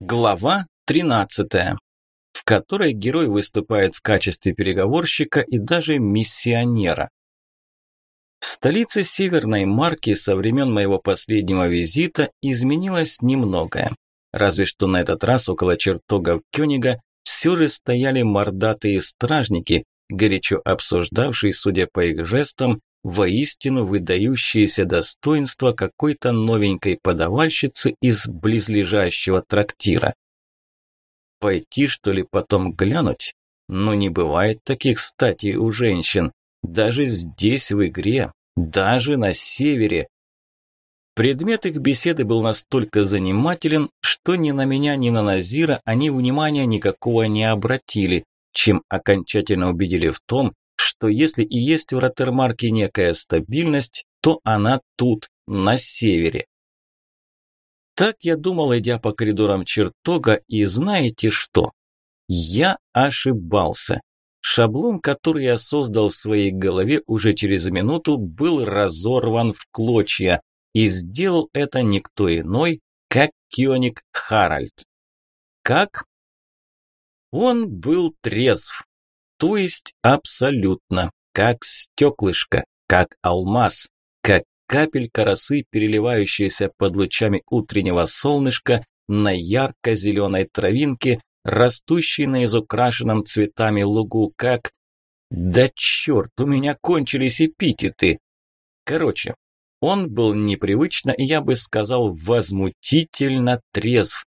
Глава 13, в которой герой выступает в качестве переговорщика и даже миссионера. В столице Северной Марки со времен моего последнего визита изменилось немногое. Разве что на этот раз около чертогов Кёнига все же стояли мордатые стражники, горячо обсуждавшие, судя по их жестам, воистину выдающиеся достоинства какой-то новенькой подавальщицы из близлежащего трактира. Пойти, что ли, потом глянуть? Ну, не бывает таких статей у женщин. Даже здесь, в игре, даже на севере. Предмет их беседы был настолько занимателен, что ни на меня, ни на Назира они внимания никакого не обратили, чем окончательно убедили в том, что если и есть в Роттермарке некая стабильность, то она тут, на севере. Так я думал, идя по коридорам чертога, и знаете что? Я ошибался. Шаблон, который я создал в своей голове уже через минуту, был разорван в клочья, и сделал это никто иной, как Кёник Харальд. Как? Он был трезв, то есть абсолютно, как стеклышко, как алмаз, как капелька росы, переливающаяся под лучами утреннего солнышка на ярко-зеленой травинке, растущей на изукрашенном цветами лугу, как... Да черт, у меня кончились эпитеты. Короче, он был непривычно, я бы сказал, возмутительно трезв.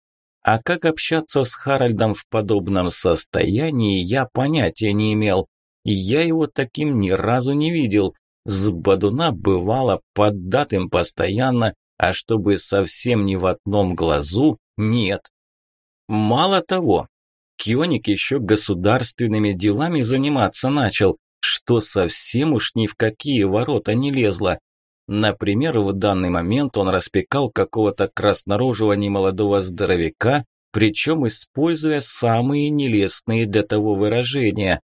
А как общаться с Харальдом в подобном состоянии, я понятия не имел. Я его таким ни разу не видел. С Бадуна бывало поддатым постоянно, а чтобы совсем не в одном глазу – нет. Мало того, Кионик еще государственными делами заниматься начал, что совсем уж ни в какие ворота не лезло. Например, в данный момент он распекал какого-то краснорожего немолодого здоровяка, причем используя самые нелестные для того выражения.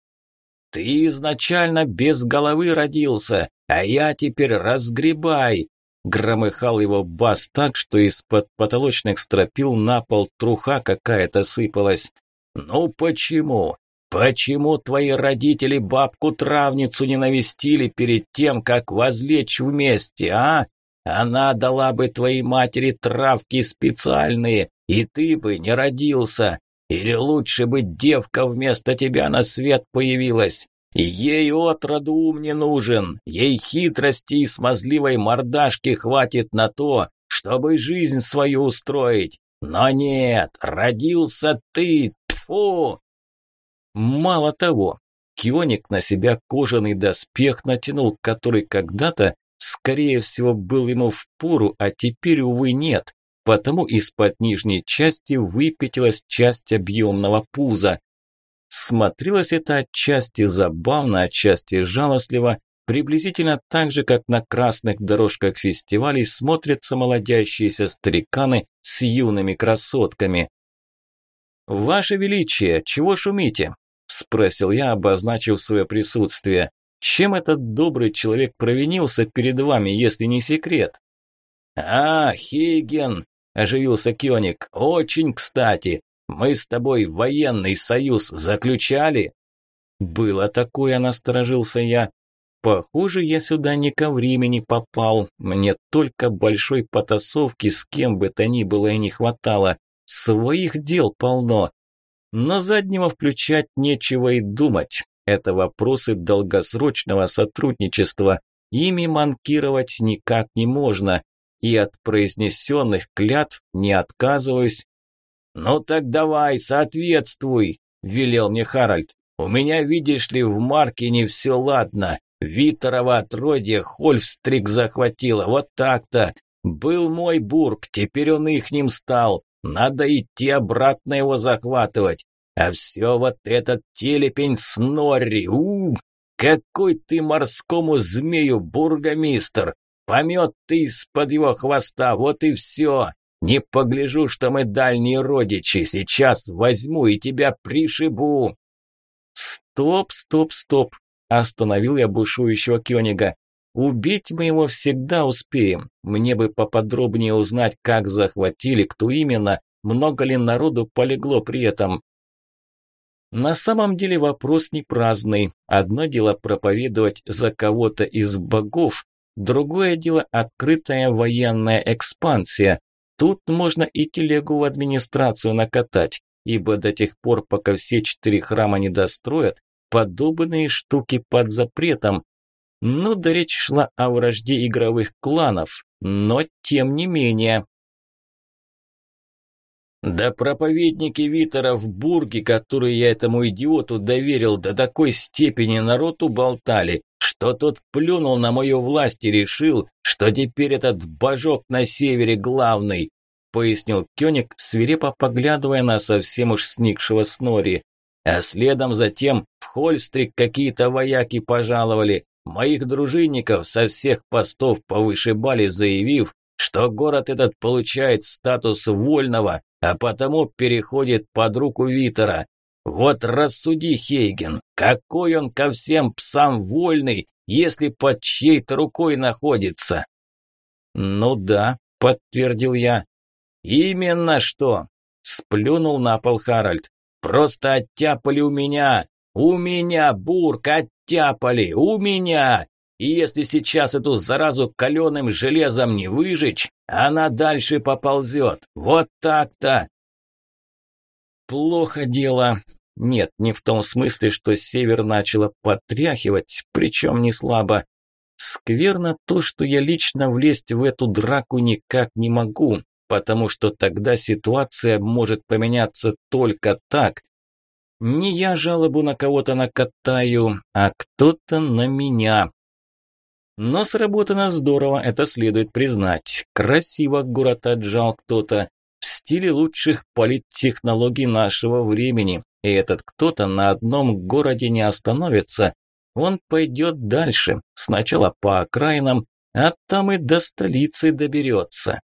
«Ты изначально без головы родился, а я теперь разгребай!» Громыхал его бас так, что из-под потолочных стропил на пол труха какая-то сыпалась. «Ну почему? Почему твои родители бабку-травницу не навестили перед тем, как возлечь вместе, а? Она дала бы твоей матери травки специальные, и ты бы не родился. Или лучше бы девка вместо тебя на свет появилась. Ей отроду ум не нужен, ей хитрости и смазливой мордашки хватит на то, чтобы жизнь свою устроить. Но нет, родился ты, тьфу! Мало того, Кионик на себя кожаный доспех натянул, который когда-то, скорее всего, был ему в пору, а теперь, увы, нет, потому из-под нижней части выпятилась часть объемного пуза. Смотрелось это отчасти забавно, отчасти жалостливо, приблизительно так же, как на красных дорожках фестивалей смотрятся молодящиеся стариканы с юными красотками. «Ваше Величие, чего шумите?» – спросил я, обозначив свое присутствие. «Чем этот добрый человек провинился перед вами, если не секрет?» «А, Хейген!» – оживился Кёник. «Очень кстати. Мы с тобой военный союз заключали?» «Было такое», – насторожился я. «Похоже, я сюда не ко времени попал. Мне только большой потасовки с кем бы то ни было и не хватало. Своих дел полно. Но заднего включать нечего и думать. Это вопросы долгосрочного сотрудничества. Ими манкировать никак не можно. И от произнесенных клятв не отказываюсь. «Ну так давай, соответствуй», – велел мне Харальд. «У меня, видишь ли, в марке не все ладно. Виторова отродье Хольфстрик захватила, вот так-то. Был мой бург, теперь он ихним стал. Надо идти обратно его захватывать. А все вот этот телепень Снорри, у, какой ты морскому змею бургомистр! Помет ты из-под его хвоста, вот и все. Не погляжу, что мы дальние родичи, сейчас возьму и тебя пришибу. Стоп, стоп, стоп, остановил я бушующего Кёнига. Убить мы его всегда успеем. Мне бы поподробнее узнать, как захватили, кто именно, много ли народу полегло при этом. На самом деле вопрос не праздный. Одно дело проповедовать за кого-то из богов, другое дело открытая военная экспансия. Тут можно и телегу в администрацию накатать, ибо до тех пор, пока все четыре храма не достроят, подобные штуки под запретом. Ну да речь шла о вражде игровых кланов, но тем не менее. Да проповедники Витера в Бурге, которые я этому идиоту доверил, до такой степени народу болтали, что тот плюнул на мою власть и решил, что теперь этот божок на севере главный, пояснил Кёник, свирепо поглядывая на совсем уж сникшего Снори. А следом затем в Хольстрик какие-то вояки пожаловали, моих дружинников со всех постов повышибали, заявив, что город этот получает статус вольного, а потому переходит под руку Витера. Вот рассуди, Хейген, какой он ко всем псам вольный, если под чьей-то рукой находится? Ну да, подтвердил я. Именно что, сплюнул на пол Харальд. Просто оттяпали у меня, у меня, Бурк, оттяпали, у меня. И если сейчас эту заразу каленым железом не выжечь, она дальше поползет. Вот так-то. Плохо дело. Нет, не в том смысле, что север начало потряхивать, причем не слабо. Скверно то, что я лично влезть в эту драку никак не могу, потому что тогда ситуация может поменяться только так. Не я жалобу на кого-то накатаю, а кто-то на меня. Но сработано здорово, это следует признать. Красиво город отжал кто-то. В стиле лучших политтехнологий нашего времени. И этот кто-то на одном городе не остановится. Он пойдет дальше, сначала по окраинам, а там и до столицы доберется.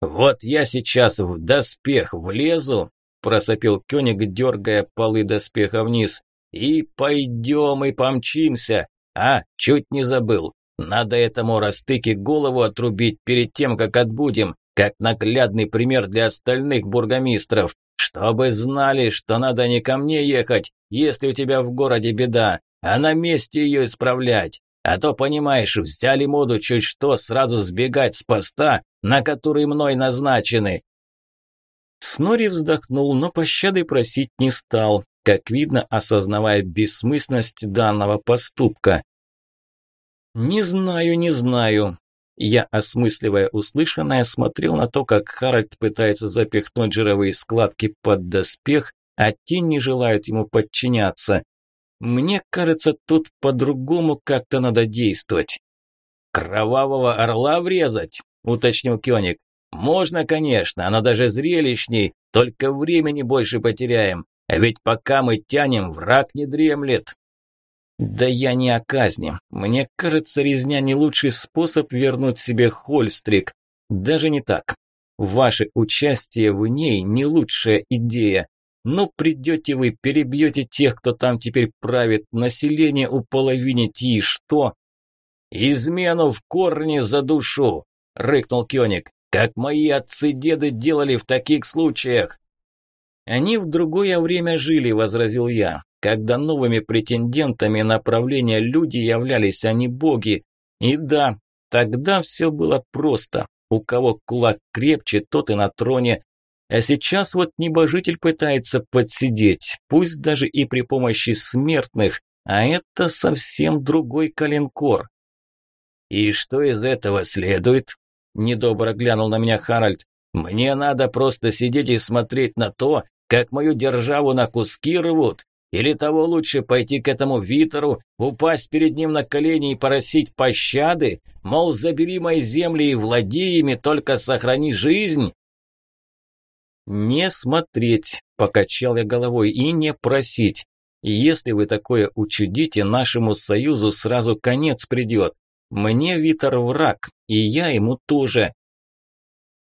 «Вот я сейчас в доспех влезу», – просопил Кёник, дергая полы доспеха вниз, – «и пойдем и помчимся. А, чуть не забыл. Надо этому растыке голову отрубить перед тем, как отбудем, как наглядный пример для остальных бургомистров, чтобы знали, что надо не ко мне ехать, если у тебя в городе беда, а на месте ее исправлять. А то, понимаешь, взяли моду чуть что сразу сбегать с поста, на который мной назначены. Снори вздохнул, но пощады просить не стал как видно, осознавая бессмысленность данного поступка. «Не знаю, не знаю». Я, осмысливая услышанное, смотрел на то, как Харальд пытается запихнуть жировые складки под доспех, а те не желают ему подчиняться. Мне кажется, тут по-другому как-то надо действовать. «Кровавого орла врезать?» – уточнил Кёник. «Можно, конечно, но даже зрелищней, только времени больше потеряем. А ведь пока мы тянем, враг не дремлет. Да я не о казни. Мне кажется, резня не лучший способ вернуть себе Хольстрик. Даже не так. Ваше участие в ней не лучшая идея. Но придете вы, перебьете тех, кто там теперь правит, население уполовините и что? Измену в корне за душу, рыкнул Кёник. Как мои отцы-деды делали в таких случаях. «Они в другое время жили», – возразил я, «когда новыми претендентами на правление люди являлись, а не боги. И да, тогда все было просто. У кого кулак крепче, тот и на троне. А сейчас вот небожитель пытается подсидеть, пусть даже и при помощи смертных, а это совсем другой калинкор». «И что из этого следует?» – недобро глянул на меня Харальд. «Мне надо просто сидеть и смотреть на то, как мою державу на куски рвут? Или того лучше пойти к этому Витеру, упасть перед ним на колени и просить пощады? Мол, забери мои земли и владей ими, только сохрани жизнь?» «Не смотреть», – покачал я головой, – «и не просить. Если вы такое учудите, нашему союзу сразу конец придет. Мне Витер враг, и я ему тоже».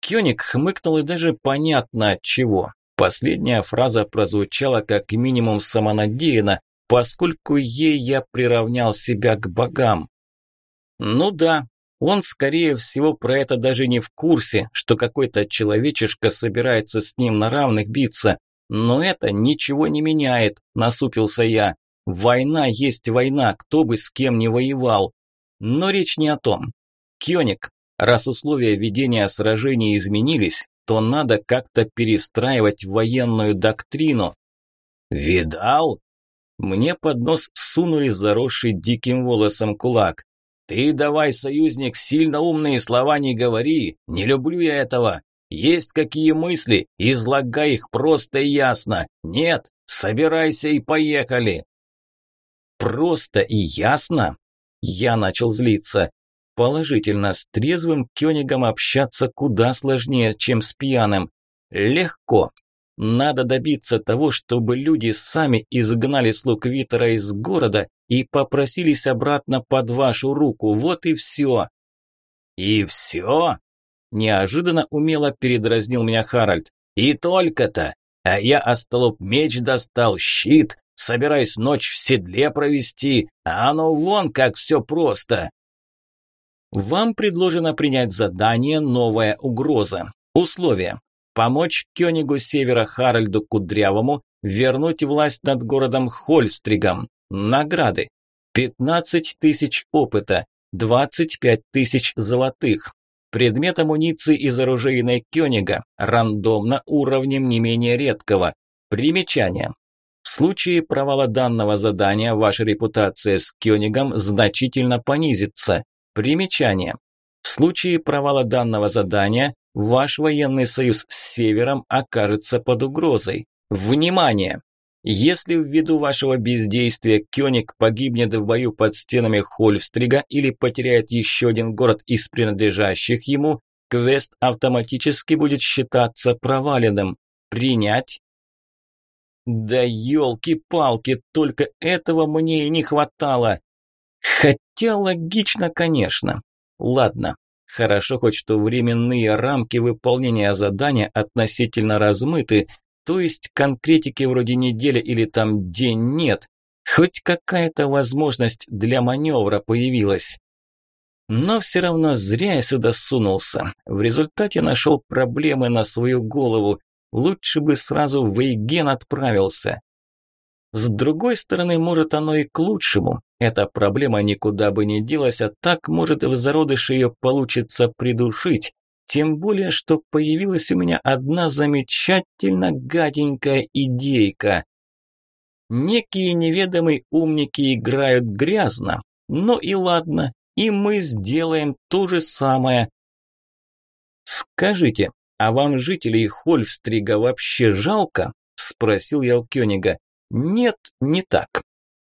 Кёник хмыкнул и даже понятно от чего. Последняя фраза прозвучала как минимум самонадеянно, поскольку ей я приравнял себя к богам. Ну да, Он, скорее всего, про это даже не в курсе, что какой-то человечишка собирается с ним на равных биться. Но это ничего не меняет, насупился я. Война есть война, кто бы с кем не воевал. Но речь не о том. Кёник, раз условия ведения сражений изменились, то надо как-то перестраивать военную доктрину. Видал? Мне под нос сунули заросший диким волосом кулак. Ты давай, союзник, сильно умные слова не говори, не люблю я этого. Есть какие мысли, излагай их просто и ясно. Нет, собирайся и поехали. Просто и ясно? Я начал злиться. Положительно, с трезвым Кёнигом общаться куда сложнее, чем с пьяным. Легко. Надо добиться того, чтобы люди сами изгнали слуг Витера из города и попросились обратно под вашу руку. Вот и все. И все? Неожиданно умело передразнил меня Харальд. И только-то. А я остолоп меч достал, щит, собираюсь ночь в седле провести, а оно вон как все просто. Вам предложено принять задание «Новая угроза». Условия. Помочь Кёнигу Севера Харальду Кудрявому вернуть власть над городом Хольстригом. Награды. 15 тысяч опыта, 25 тысяч золотых. Предмет амуниции из оружейной Кёнига, рандомно уровнем не менее редкого. Примечание. Случае провала данного задания ваша репутация с Кёнигом значительно понизится. Примечание. В случае провала данного задания ваш военный союз с Севером окажется под угрозой. Внимание! Если ввиду вашего бездействия Кёник погибнет в бою под стенами Хольфстрига или потеряет еще один город из принадлежащих ему, квест автоматически будет считаться проваленным. Принять? Да елки-палки, только этого мне и не хватало. Хотя логично, конечно. Ладно, хорошо хоть что временные рамки выполнения задания относительно размыты, то есть конкретики вроде неделя или там день нет. Хоть какая-то возможность для маневра появилась. Но все равно зря я сюда сунулся. В результате нашел проблемы на свою голову. Лучше бы сразу в Эйген отправился. С другой стороны, может оно и к лучшему. Эта проблема никуда бы не делась, а так, может, в зародыше ее получится придушить. Тем более, что появилась у меня одна замечательно гаденькая идейка. Некие неведомые умники играют грязно. Ну и ладно, и мы сделаем то же самое. Скажите, а вам жителей Хольфстрига вообще жалко? Спросил я у Кёнига. Нет, не так.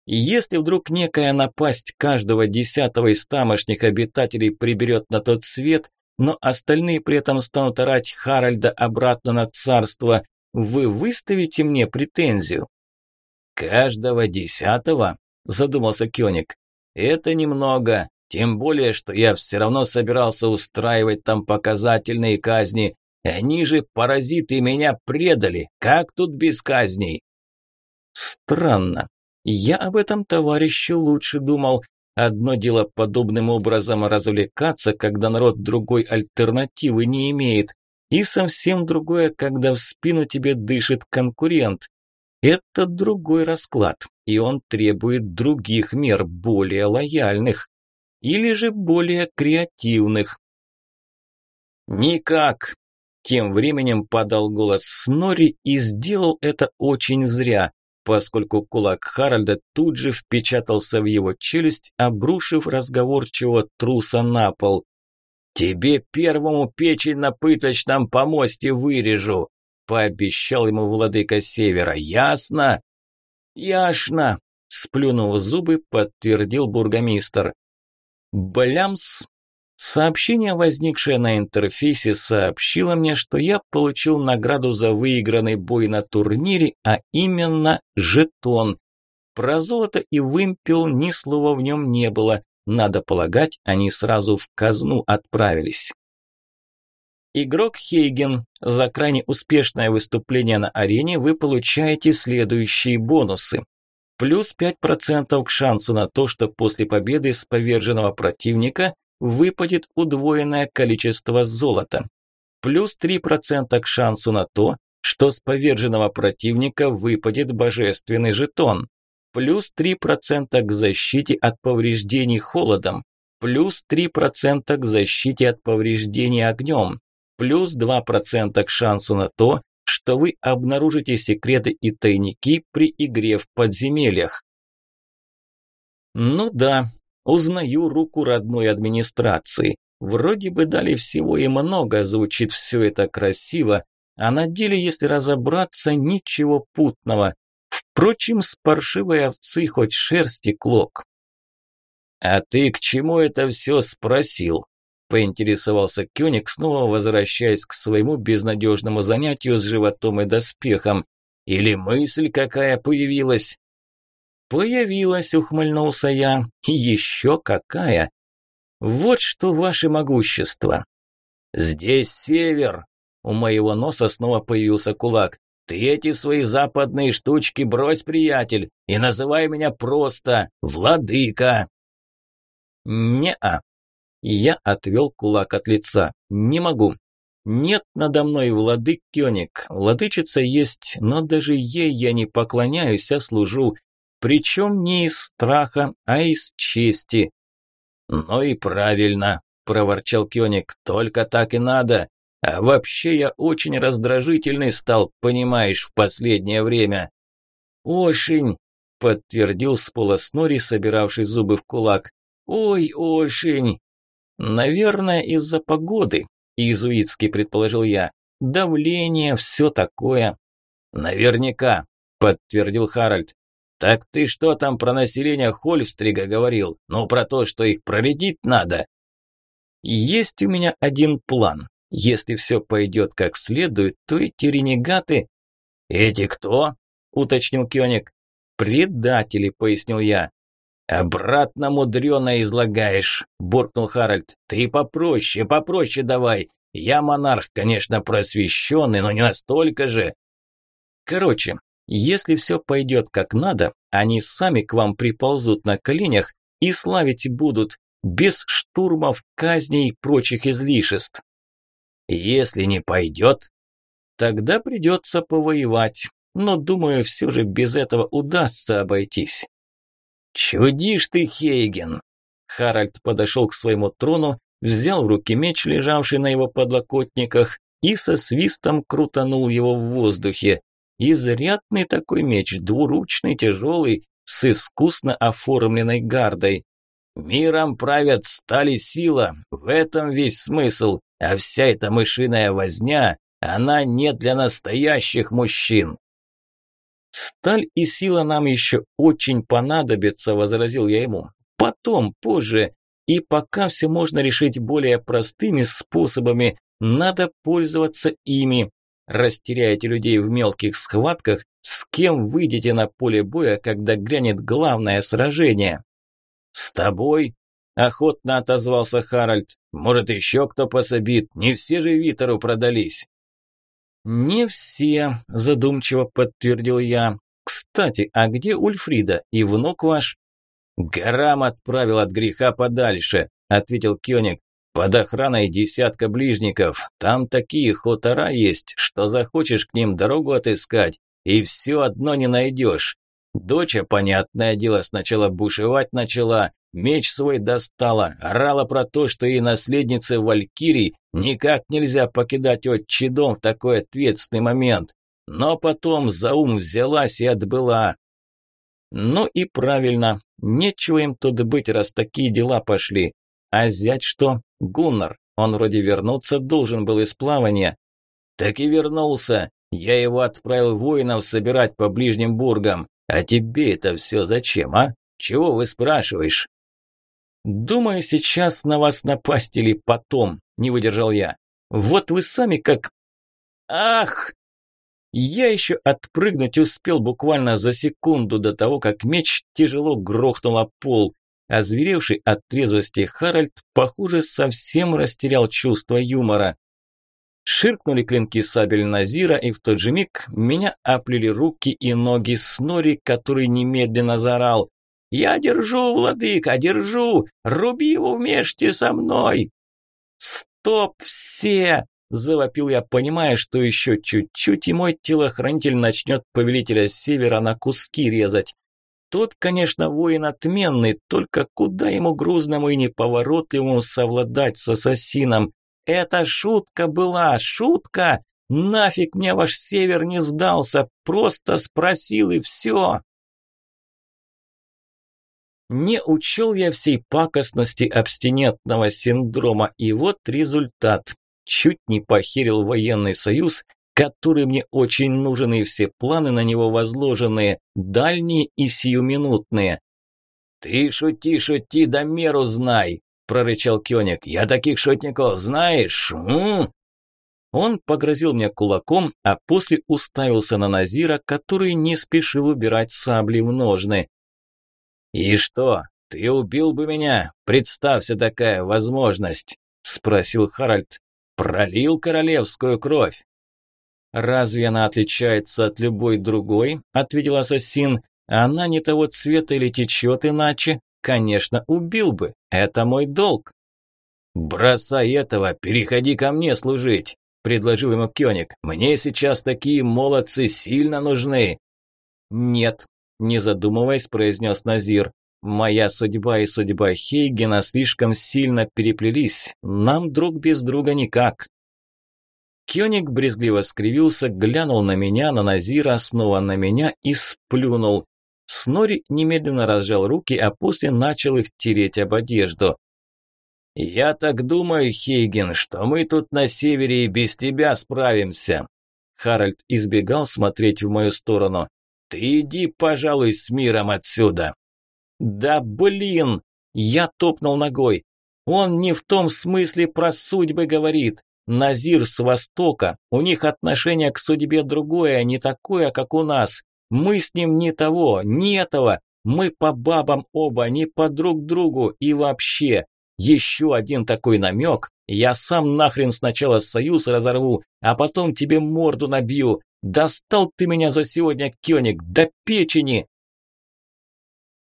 Если вдруг некая напасть каждого десятого из тамошних обитателей приберет на тот свет, но остальные при этом станут орать Харальда обратно на царство, вы выставите мне претензию? Каждого десятого? Задумался Кёник. Это немного, тем более, что я все равно собирался устраивать там показательные казни. Они же, паразиты, меня предали. Как тут без казней? Странно. Я об этом товарище лучше думал. Одно дело подобным образом развлекаться, когда народ другой альтернативы не имеет. И совсем другое, когда в спину тебе дышит конкурент. Это другой расклад, и он требует других мер, более лояльных. Или же более креативных. «Никак!» Тем временем подал голос Снори и сделал это очень зря поскольку кулак Харальда тут же впечатался в его челюсть, обрушив разговорчивого труса на пол. «Тебе первому печень на пыточном помосте вырежу», – пообещал ему владыка Севера. «Ясно?» «Ясно», – сплюнув зубы, подтвердил бургомистр. «Блямс!» Сообщение, возникшее на интерфейсе, сообщило мне, что я получил награду за выигранный бой на турнире, а именно жетон. Про золото и вымпел ни слова в нем не было. Надо полагать, они сразу в казну отправились. Игрок Хейген. За крайне успешное выступление на арене вы получаете следующие бонусы. Плюс 5% к шансу на то, что после победы с поверженного противника выпадет удвоенное количество золота. Плюс 3% к шансу на то, что с поверженного противника выпадет божественный жетон. Плюс 3% к защите от повреждений холодом. Плюс 3% к защите от повреждений огнем. Плюс 2% к шансу на то, что вы обнаружите секреты и тайники при игре в подземельях. Ну да, узнаю руку родной администрации. Вроде бы дали всего и много, звучит все это красиво, а на деле, если разобраться, ничего путного. Впрочем, с паршивой овцы хоть шерсти клок. «А ты к чему это все спросил?» поинтересовался Кёник, снова возвращаясь к своему безнадежному занятию с животом и доспехом. «Или мысль какая появилась?» «Появилась», – ухмыльнулся я. «Еще какая!» «Вот что ваше могущество!» «Здесь север!» У моего носа снова появился кулак. «Ты эти свои западные штучки брось, приятель, и называй меня просто Владыка!» «Не-а», я отвел кулак от лица. «Не могу. Нет надо мной владык Кёник. Владычица есть, но даже ей я не поклоняюсь, а служу. Причем не из страха, а из чести». «Ну и правильно», – проворчал Кёник. «Только так и надо. А вообще я очень раздражительный стал, понимаешь, в последнее время». «Ошень», – подтвердил с пола Снори, собиравший зубы в кулак. «Ой, Ошень, Наверное, из-за погоды, иезуитски предположил я. Давление, все такое. Наверняка, подтвердил Харальд. Так ты что там про население Хольфстрига говорил? Ну, про то, что их проредить надо. Есть у меня один план. Если все пойдет как следует, то эти ренегаты... Эти кто? Уточнил Кёник. Предатели, пояснил я. «Обратно мудрено излагаешь», – буркнул Харальд. «Ты попроще, попроще давай. Я монарх, конечно, просвещенный, но не настолько же». «Короче, если все пойдет как надо, они сами к вам приползут на коленях и славить будут, без штурмов, казней и прочих излишеств». «Если не пойдет?» «Тогда придется повоевать, но, думаю, все же без этого удастся обойтись». «Чудишь ты, Хейген!» Харальд подошел к своему трону, взял в руки меч, лежавший на его подлокотниках, и со свистом крутанул его в воздухе. Изрядный такой меч, двуручный, тяжелый, с искусно оформленной гардой. «Миром правят стали сила, в этом весь смысл, а вся эта мышиная возня, она не для настоящих мужчин». «Сталь и сила нам еще очень понадобятся», – возразил я ему. «Потом, позже. И пока все можно решить более простыми способами, надо пользоваться ими. Растеряете людей в мелких схватках, с кем выйдете на поле боя, когда грянет главное сражение?» «С тобой?» – охотно отозвался Харальд. «Может, еще кто пособит? Не все же Витеру продались». «Не все», – задумчиво подтвердил я. «Кстати, а где Ульфрида и внук ваш?» «Гарам отправил от греха подальше», – ответил Кёник. «Под охраной десятка ближников. Там такие хутора есть, что захочешь к ним дорогу отыскать, и все одно не найдешь. Доча, понятное дело, сначала бушевать начала, меч свой достала, орала про то, что ей наследнице Валькирий никак нельзя покидать отчий дом в такой ответственный момент. Но потом за ум взялась и отбыла. Ну и правильно, нечего им тут быть, раз такие дела пошли. А зять что? Гуннар, он вроде вернуться должен был из плавания. Так и вернулся. Я его отправил воинов собирать по ближним бургам. А тебе это все зачем, а? Чего вы спрашиваешь? Думаю, сейчас на вас напасть или потом, не выдержал я. Вот вы сами как... Ах! Я еще отпрыгнуть успел буквально за секунду до того, как меч тяжело грохнул о пол. Озверевший от трезвости Харальд, похоже, совсем растерял чувство юмора. Ширкнули клинки сабель Назира, и в тот же миг меня оплели руки и ноги Снори, который немедленно заорал. Я держу, владыка, держу! Руби его вместе со мной!» «Стоп все!» – завопил я, понимая, что еще чуть-чуть, и мой телохранитель начнет повелителя Севера на куски резать. Тот, конечно, воин отменный, только куда ему грузному и неповоротливому совладать с ассасином? Это шутка была, шутка! Нафиг мне ваш север не сдался, просто спросил и все. Не учел я всей пакостности абстинентного синдрома, и вот результат. Чуть не похерил военный союз, который мне очень нужен, и все планы на него возложенные, дальние и сиюминутные. «Ты шути, шути, да меру знай!» – прорычал Кёник. «Я таких шутников знаешь? М? Он погрозил мне кулаком, а после уставился на Назира, который не спешил убирать сабли в ножны. «И что, ты убил бы меня? Представься такая возможность!» – спросил Харальд. «Пролил королевскую кровь!» «Разве она отличается от любой другой?» – ответил ассасин. «Она не того цвета или течет иначе? Конечно, убил бы. Это мой долг». «Бросай этого, переходи ко мне служить предложил ему Кёник. «Мне сейчас такие молодцы сильно нужны». «Нет», – не задумываясь, произнес Назир. «Моя судьба и судьба Хейгена слишком сильно переплелись. Нам друг без друга никак». Кёник брезгливо скривился, глянул на меня, на Назира, снова на меня и сплюнул. Снори немедленно разжал руки, а после начал их тереть об одежду. «Я так думаю, Хейген, что мы тут на севере и без тебя справимся». Харальд избегал смотреть в мою сторону. «Ты иди, пожалуй, с миром отсюда». «Да блин!» Я топнул ногой. «Он не в том смысле про судьбы говорит. Назир с Востока. У них отношение к судьбе другое, не такое, как у нас. Мы с ним не того, не этого. Мы по бабам оба, не по друг другу и вообще. Еще один такой намек, я сам нахрен сначала союз разорву, а потом тебе морду набью. Достал ты меня за сегодня, Кёник, до печени.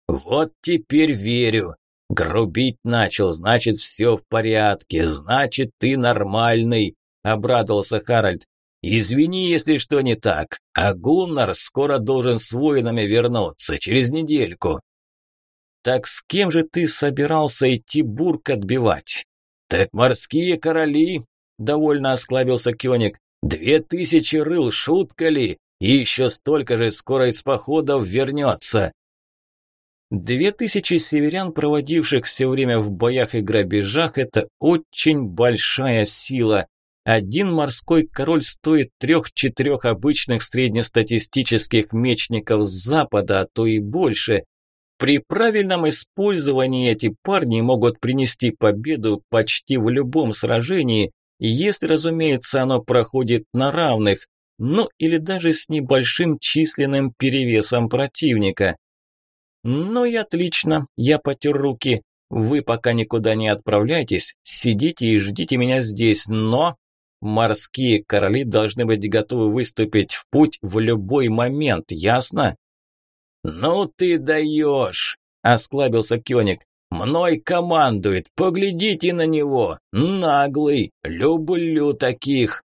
Вот теперь верю. Грубить начал, значит, все в порядке, значит, ты нормальный, обрадовался Харальд. Извини, если что не так, а Гуннар скоро должен с воинами вернуться, через недельку. Так с кем же ты собирался идти бурк отбивать? Так морские короли, довольно осклабился Кёник. Две тысячи рыл, шутка ли? И еще столько же скоро из походов вернется. Две тысячи северян, проводивших все время в боях и грабежах, это очень большая сила. Один морской король стоит трех-четырех обычных среднестатистических мечников с запада, а то и больше. При правильном использовании эти парни могут принести победу почти в любом сражении, если, разумеется, оно проходит на равных, ну или даже с небольшим численным перевесом противника. Ну и отлично, я потер руки. Вы пока никуда не отправляйтесь, сидите и ждите меня здесь, но... Морские короли должны быть готовы выступить в путь в любой момент, ясно? «Ну ты даешь!» – осклабился Кёник. «Мной командует, поглядите на него! Наглый! Люблю таких!»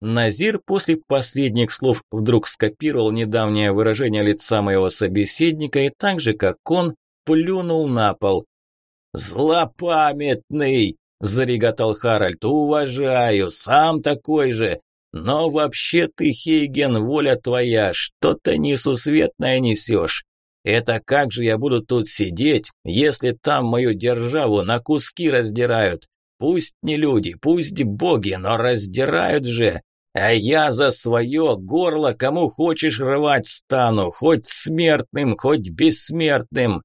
Назир после последних слов вдруг скопировал недавнее выражение лица моего собеседника и так же, как он, плюнул на пол. «Злопамятный!» – зареготал Харальд. «Уважаю, сам такой же! Но вообще ты, Хейген, воля твоя, что-то несусветное несешь. Это как же я буду тут сидеть, если там мою державу на куски раздирают? Пусть не люди, пусть боги, но раздирают же. А я за свое горло кому хочешь рвать стану, хоть смертным, хоть бессмертным.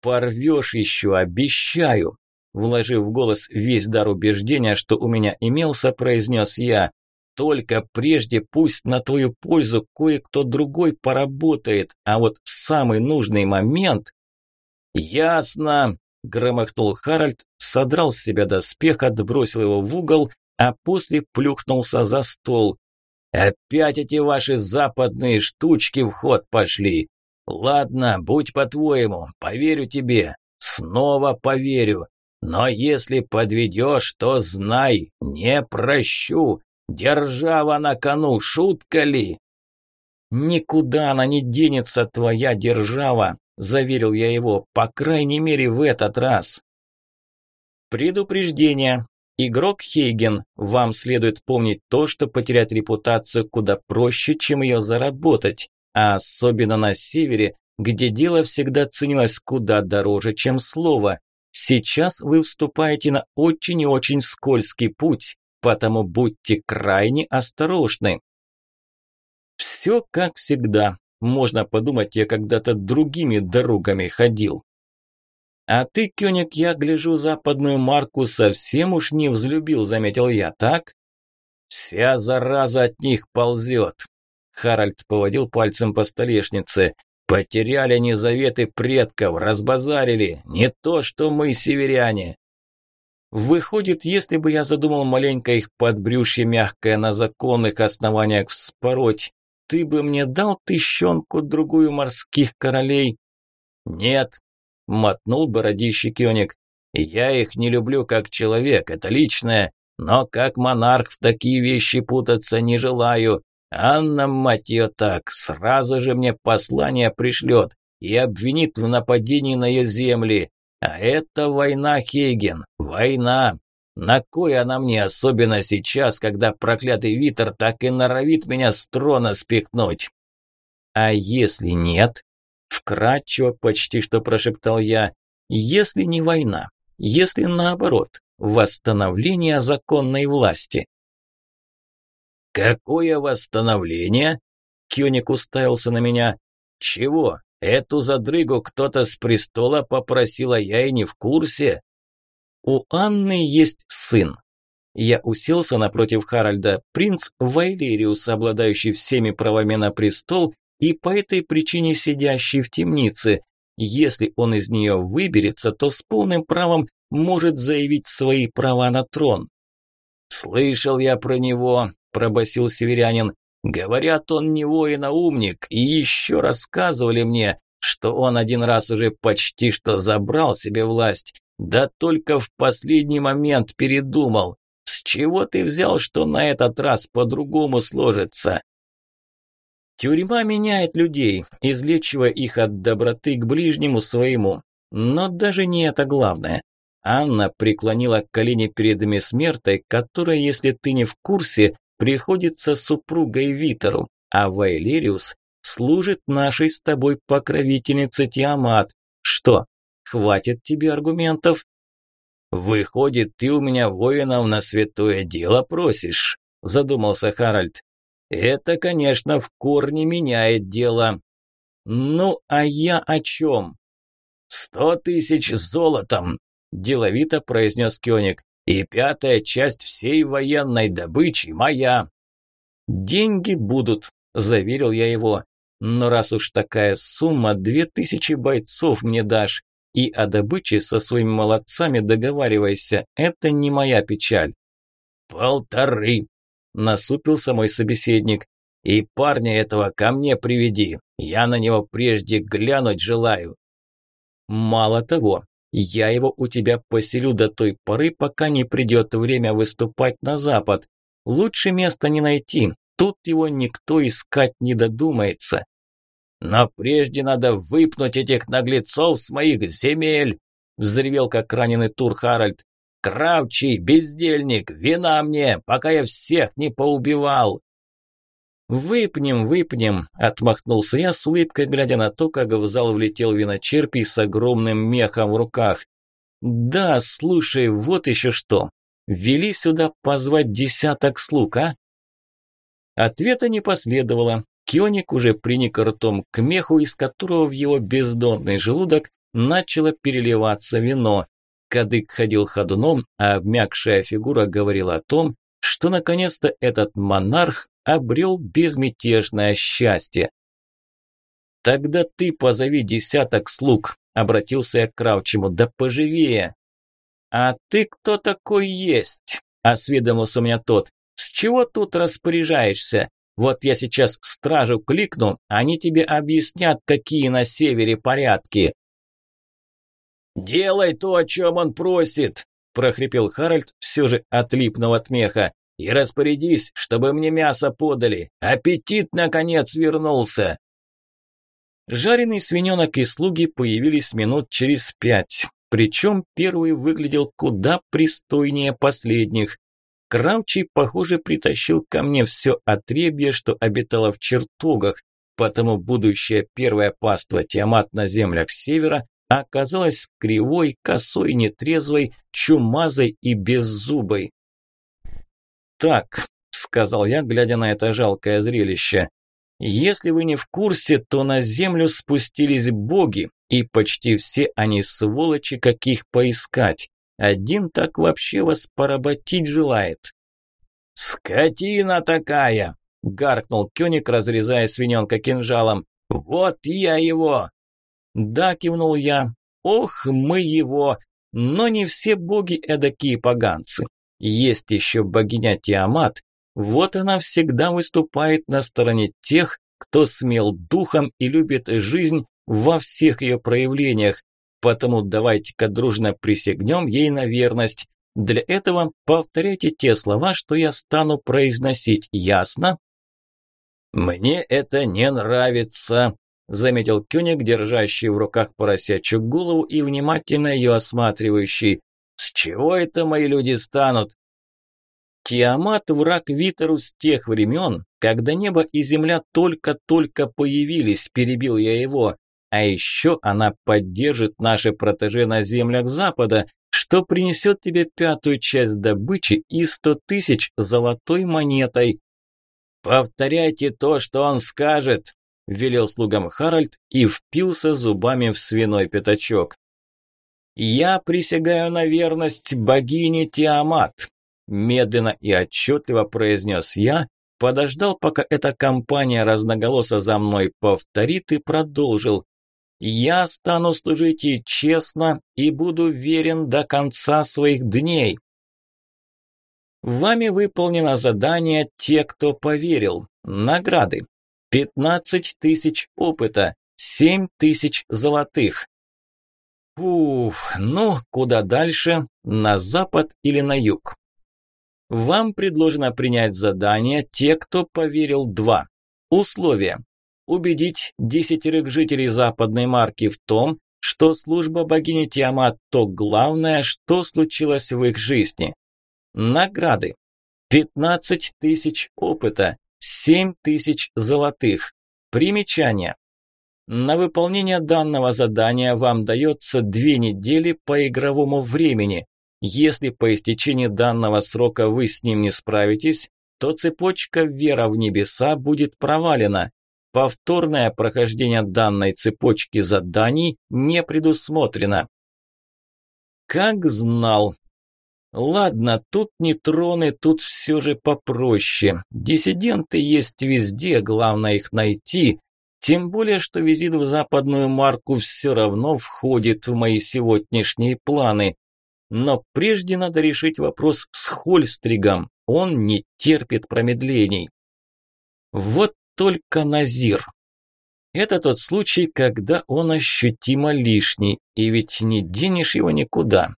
Порвешь еще, обещаю. Вложив в голос весь дар убеждения, что у меня имелся, произнес я. Только прежде пусть на твою пользу кое-кто другой поработает, а вот в самый нужный момент... Ясно, громыхнул Харальд, содрал с себя доспех, отбросил его в угол, а после плюхнулся за стол. Опять эти ваши западные штучки в ход пошли. Ладно, будь по-твоему, поверю тебе. Снова поверю. Но если подведешь, то знай, не прощу. Держава на кону, шутка ли? Никуда она не денется, твоя держава, заверил я его, по крайней мере в этот раз. Предупреждение. Игрок Хейген, вам следует помнить то, что потерять репутацию куда проще, чем ее заработать, а особенно на севере, где дело всегда ценилось куда дороже, чем слово. Сейчас вы вступаете на очень и очень скользкий путь, потому будьте крайне осторожны. Все как всегда. Можно подумать, я когда-то другими дорогами ходил. А ты, Кёник, я гляжу, западную марку совсем уж не взлюбил, заметил я, так? Вся зараза от них ползет. Харальд поводил пальцем по столешнице. Потеряли они заветы предков, разбазарили. Не то, что мы, северяне. Выходит, если бы я задумал маленько их подбрюшье мягкое на законных основаниях вспороть, ты бы мне дал тыщенку-другую морских королей? Нет, мотнул бородищий Кёник. Я их не люблю как человек, это личное, но как монарх в такие вещи путаться не желаю. Анна, мать ее так, сразу же мне послание пришлет и обвинит в нападении на ее земли. А это война, Хейген, война. На кой она мне, особенно сейчас, когда проклятый Витер так и норовит меня с трона спихнуть? А если нет? Вкратчиво почти что прошептал я. Если не война, если наоборот, восстановление законной власти. «Какое восстановление?» Кёник уставился на меня. «Чего? Эту задрыгу кто-то с престола попросила, я и не в курсе». «У Анны есть сын». Я уселся напротив Харальда, принц Вайлериус, обладающий всеми правами на престол и по этой причине сидящий в темнице. Если он из нее выберется, то с полным правом может заявить свои права на трон. «Слышал я про него», – пробасил северянин. «Говорят, он не воин, а умник, и еще рассказывали мне, что он один раз уже почти что забрал себе власть, да только в последний момент передумал. С чего ты взял, что на этот раз по-другому сложится?» Тюрьма меняет людей, излечивая их от доброты к ближнему своему. Но даже не это главное. Анна преклонила колени перед Месмертой, которая, если ты не в курсе, приходится супругой Витеру, а Вайлериус служит нашей с тобой покровительнице Тиамат. Что, хватит тебе аргументов? Выходит, ты у меня воинов на святое дело просишь, задумался Харальд. Это, конечно, в корне меняет дело. Ну, а я о чем? Сто тысяч золотом, деловито произнес Кёник. И пятая часть всей военной добычи моя. Деньги будут, заверил я его. Но раз уж такая сумма, две тысячи бойцов мне дашь. И о добыче со своими молодцами договаривайся, это не моя печаль. Полторы, насупился мой собеседник. И парня этого ко мне приведи, я на него прежде глянуть желаю. Мало того, я его у тебя поселю до той поры, пока не придет время выступать на запад. Лучше места не найти, тут его никто искать не додумается. Но прежде надо выпнуть этих наглецов с моих земель, взревел как раненый Тур Харальд. Кравчий, бездельник, вина мне, пока я всех не поубивал. «Выпнем, выпнем», – отмахнулся я с улыбкой, глядя на то, как в зал влетел виночерпий с огромным мехом в руках. «Да, слушай, вот еще что. Вели сюда позвать десяток слуг, а?» Ответа не последовало. Кёник уже приник ртом к меху, из которого в его бездонный желудок начало переливаться вино. Кадык ходил ходуном, а обмякшая фигура говорила о том, что наконец-то этот монарх обрел безмятежное счастье. «Тогда ты позови десяток слуг», – обратился я к Кравчему, – «да поживее». «А ты кто такой есть?» – осведомился у меня тот. «С чего тут распоряжаешься? Вот я сейчас стражу кликну, они тебе объяснят, какие на севере порядки». «Делай то, о чем он просит», – прохрипел Харальд, все же отлипнув от меха. «И распорядись, чтобы мне мясо подали. Аппетит, наконец, вернулся». Жареный свиненок и слуги появились минут через пять. Причем первый выглядел куда пристойнее последних. Кравчий, похоже, притащил ко мне все отребье, что обитало в чертогах, потому будущая первая паства Тиамат на землях севера оказалась кривой, косой, нетрезвой, чумазой и беззубой. «Так», – сказал я, глядя на это жалкое зрелище, – «если вы не в курсе, то на землю спустились боги, и почти все они сволочи, каких поискать. Один так вообще вас поработить желает». «Скотина такая!» – гаркнул Кёник, разрезая свиненка кинжалом. «Вот я его!» «Да», – кивнул я. «Ох, мы его! Но не все боги эдакие поганцы. Есть еще богиня Тиамат. Вот она всегда выступает на стороне тех, кто смел духом и любит жизнь во всех ее проявлениях. Потому давайте-ка дружно присягнем ей на верность. Для этого повторяйте те слова, что я стану произносить, ясно? «Мне это не нравится», – заметил Кёник, держащий в руках поросячью голову и внимательно ее осматривающий. «С чего это мои люди станут?» Тиамат – враг Витеру с тех времен, когда небо и земля только-только появились, перебил я его. А еще она поддержит наши протеже на землях Запада, что принесет тебе пятую часть добычи и сто тысяч золотой монетой. «Повторяйте то, что он скажет», – велел слугам Харальд и впился зубами в свиной пятачок. «Я присягаю на верность богине Тиамат», – медленно и отчетливо произнес я, подождал, пока эта компания разноголоса за мной повторит и продолжил. Я стану служить ей честно и буду верен до конца своих дней. Вами выполнено задание «Те, кто поверил». Награды. 15 тысяч опыта, 7 тысяч золотых. Ух, ну, куда дальше? На запад или на юг? Вам предложено принять задание «Те, кто поверил 2». Условия убедить десятерых жителей западной марки в том, что служба богини Тиамат – то главное, что случилось в их жизни. Награды. 15 тысяч опыта, 7 тысяч золотых. Примечание. На выполнение данного задания вам дается две недели по игровому времени. Если по истечении данного срока вы с ним не справитесь, то цепочка «Вера в небеса» будет провалена. Повторное прохождение данной цепочки заданий не предусмотрено. Как знал. Ладно, тут не троны, тут все же попроще. Диссиденты есть везде, главное их найти. Тем более, что визит в западную марку все равно входит в мои сегодняшние планы. Но прежде надо решить вопрос с Хольстригом. Он не терпит промедлений. Вот только Назир. Это тот случай, когда он ощутимо лишний, и ведь не денешь его никуда.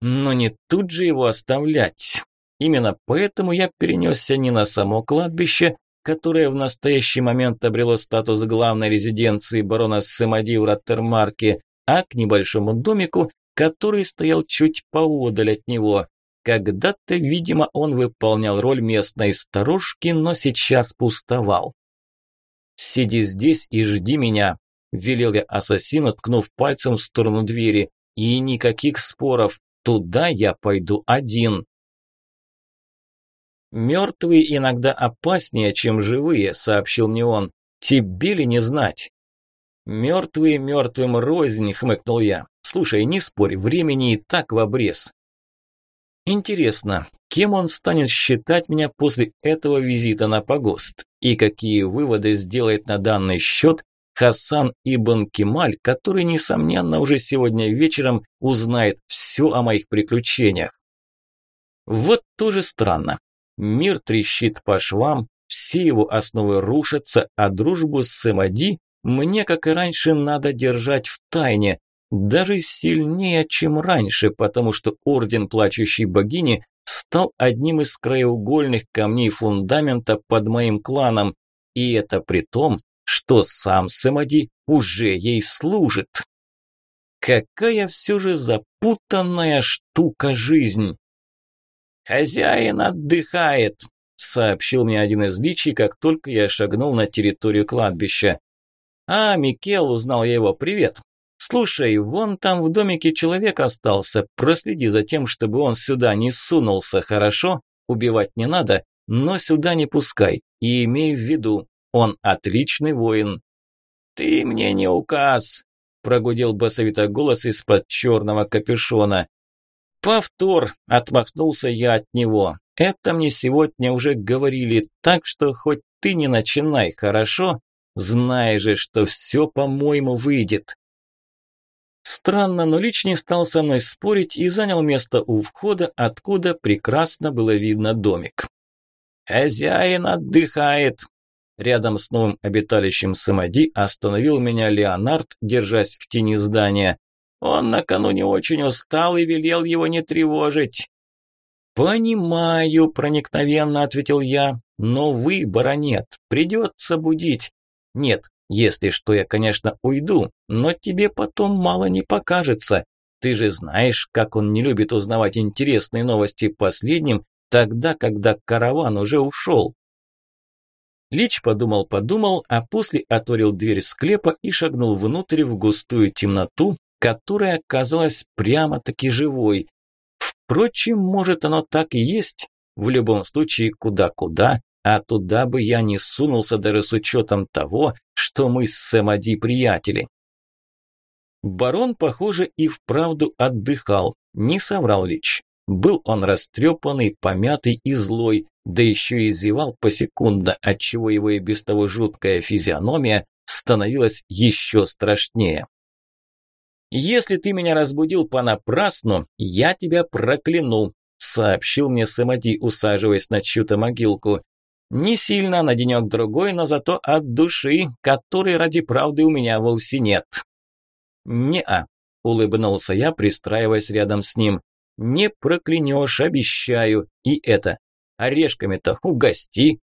Но не тут же его оставлять. Именно поэтому я перенесся не на само кладбище, которое в настоящий момент обрело статус главной резиденции барона Сэмади в Роттермарке, а к небольшому домику, который стоял чуть поодаль от него. Когда-то, видимо, он выполнял роль местной старушки, но сейчас пустовал. «Сиди здесь и жди меня», – велел я ассасину, ткнув пальцем в сторону двери. «И никаких споров. Туда я пойду один». «Мертвые иногда опаснее, чем живые», – сообщил мне он. «Тебе ли не знать?» «Мертвые мертвым рознь», – хмыкнул я. «Слушай, не спорь, времени и так в обрез. Интересно, кем он станет считать меня после этого визита на погост? И какие выводы сделает на данный счет Хасан Ибн Кемаль, который, несомненно, уже сегодня вечером узнает все о моих приключениях? Вот тоже странно. Мир трещит по швам, все его основы рушатся, а дружбу с Сэмади мне, как и раньше, надо держать в тайне, даже сильнее, чем раньше, потому что Орден Плачущей Богини стал одним из краеугольных камней фундамента под моим кланом, и это при том, что сам Сэмади уже ей служит. Какая все же запутанная штука жизнь! «Хозяин отдыхает», – сообщил мне один из личий, как только я шагнул на территорию кладбища. «А, Микел, узнал я его, привет. Слушай, вон там в домике человек остался, проследи за тем, чтобы он сюда не сунулся, хорошо? Убивать не надо, но сюда не пускай, и имей в виду, он отличный воин». «Ты мне не указ», – прогудел басовито голос из-под черного капюшона. «Повтор!» – отмахнулся я от него. «Это мне сегодня уже говорили, так что хоть ты не начинай, хорошо? Знаешь же, что все, по-моему, выйдет». Странно, но Лич не стал со мной спорить и занял место у входа, откуда прекрасно было видно домик. «Хозяин отдыхает!» Рядом с новым обиталищем Самади остановил меня Леонард, держась в тени здания. Он накануне очень устал и велел его не тревожить. «Понимаю», – проникновенно ответил я, – «но выбора нет, придется будить. Нет, если что, я, конечно, уйду, но тебе потом мало не покажется. Ты же знаешь, как он не любит узнавать интересные новости последним, тогда, когда караван уже ушел». Лич подумал-подумал, а после отворил дверь склепа и шагнул внутрь в густую темноту, которая казалась прямо-таки живой. Впрочем, может оно так и есть. В любом случае, куда-куда, а туда бы я не сунулся даже с учетом того, что мы с Сэмади приятели. Барон, похоже, и вправду отдыхал, не соврал Лич. Был он растрепанный, помятый и злой, да еще и зевал посекундно, отчего его и без того жуткая физиономия становилась еще страшнее. «Если ты меня разбудил понапрасну, я тебя прокляну», сообщил мне Самади, усаживаясь на чью-то могилку. «Не сильно на денек-другой, но зато от души, которой ради правды у меня вовсе нет». «Не-а», улыбнулся я, пристраиваясь рядом с ним. «Не проклянешь, обещаю. И это, орешками-то угости».